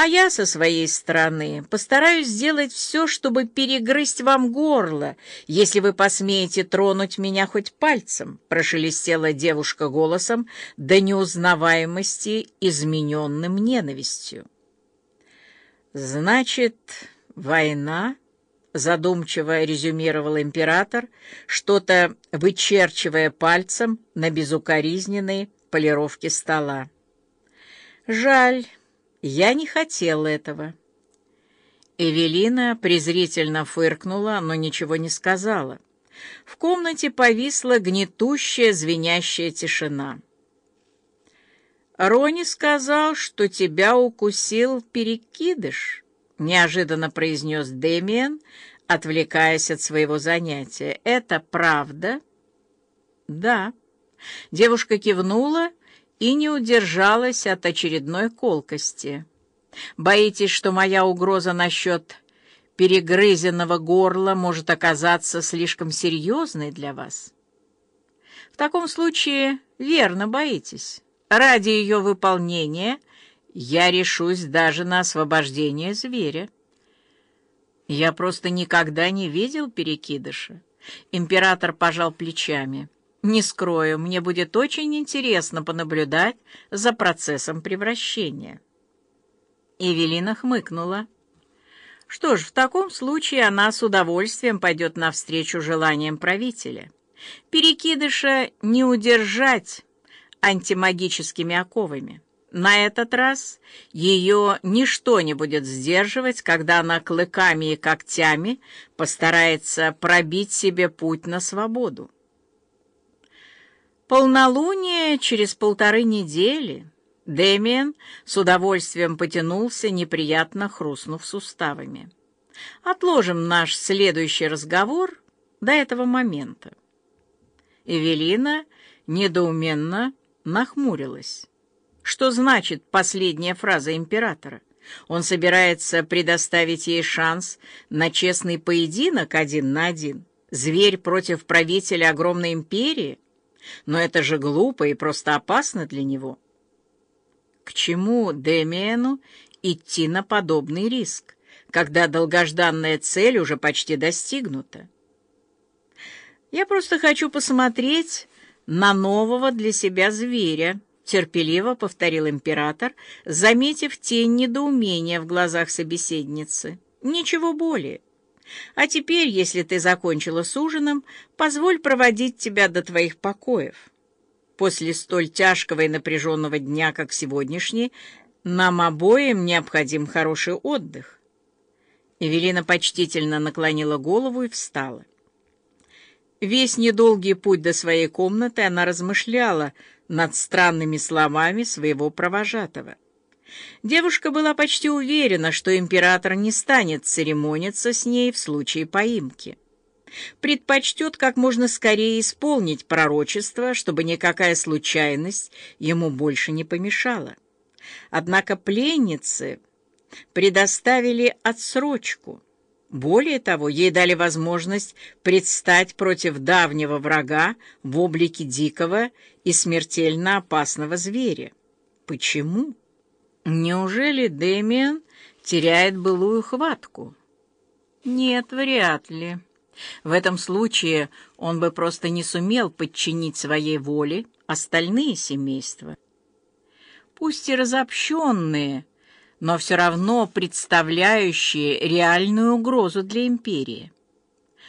А я со своей стороны постараюсь сделать все, чтобы перегрызть вам горло, если вы посмеете тронуть меня хоть пальцем, прошелестела девушка голосом до неузнаваемости, измененным ненавистью. Значит, война, задумчиво резюмировал император, что-то вычерчивая пальцем на безукоризненной полировке стола. Жаль, я не хотел этого. Эвелина презрительно фыркнула, но ничего не сказала. В комнате повисла гнетущая, звенящая тишина. «Рони сказал, что тебя укусил перекидыш», — неожиданно произнес Дэмиен, отвлекаясь от своего занятия. «Это правда?» «Да». Девушка кивнула и не удержалась от очередной колкости. «Боитесь, что моя угроза насчет перегрызенного горла может оказаться слишком серьезной для вас?» «В таком случае верно боитесь. Ради ее выполнения я решусь даже на освобождение зверя». «Я просто никогда не видел перекидыша». Император пожал плечами. Не скрою, мне будет очень интересно понаблюдать за процессом превращения. Эвелина хмыкнула. Что ж, в таком случае она с удовольствием пойдет навстречу желаниям правителя. Перекидыша не удержать антимагическими оковами. На этот раз ее ничто не будет сдерживать, когда она клыками и когтями постарается пробить себе путь на свободу. Полнолуние через полторы недели. Дэмиен с удовольствием потянулся, неприятно хрустнув суставами. Отложим наш следующий разговор до этого момента. Эвелина недоуменно нахмурилась. Что значит последняя фраза императора? Он собирается предоставить ей шанс на честный поединок один на один? Зверь против правителя огромной империи? Но это же глупо и просто опасно для него. К чему Демиену идти на подобный риск, когда долгожданная цель уже почти достигнута? Я просто хочу посмотреть на нового для себя зверя, терпеливо повторил император, заметив тень недоумения в глазах собеседницы. Ничего более. А теперь, если ты закончила с ужином, позволь проводить тебя до твоих покоев. После столь тяжкого и напряженного дня, как сегодняшний, нам обоим необходим хороший отдых. Эвелина почтительно наклонила голову и встала. Весь недолгий путь до своей комнаты она размышляла над странными словами своего провожатого. Девушка была почти уверена, что император не станет церемониться с ней в случае поимки. Предпочтет как можно скорее исполнить пророчество, чтобы никакая случайность ему больше не помешала. Однако пленницы предоставили отсрочку. Более того, ей дали возможность предстать против давнего врага в облике дикого и смертельно опасного зверя. Почему? Неужели Дэмиан теряет былую хватку? Нет, вряд ли. В этом случае он бы просто не сумел подчинить своей воле остальные семейства. Пусть и разобщенные, но все равно представляющие реальную угрозу для империи.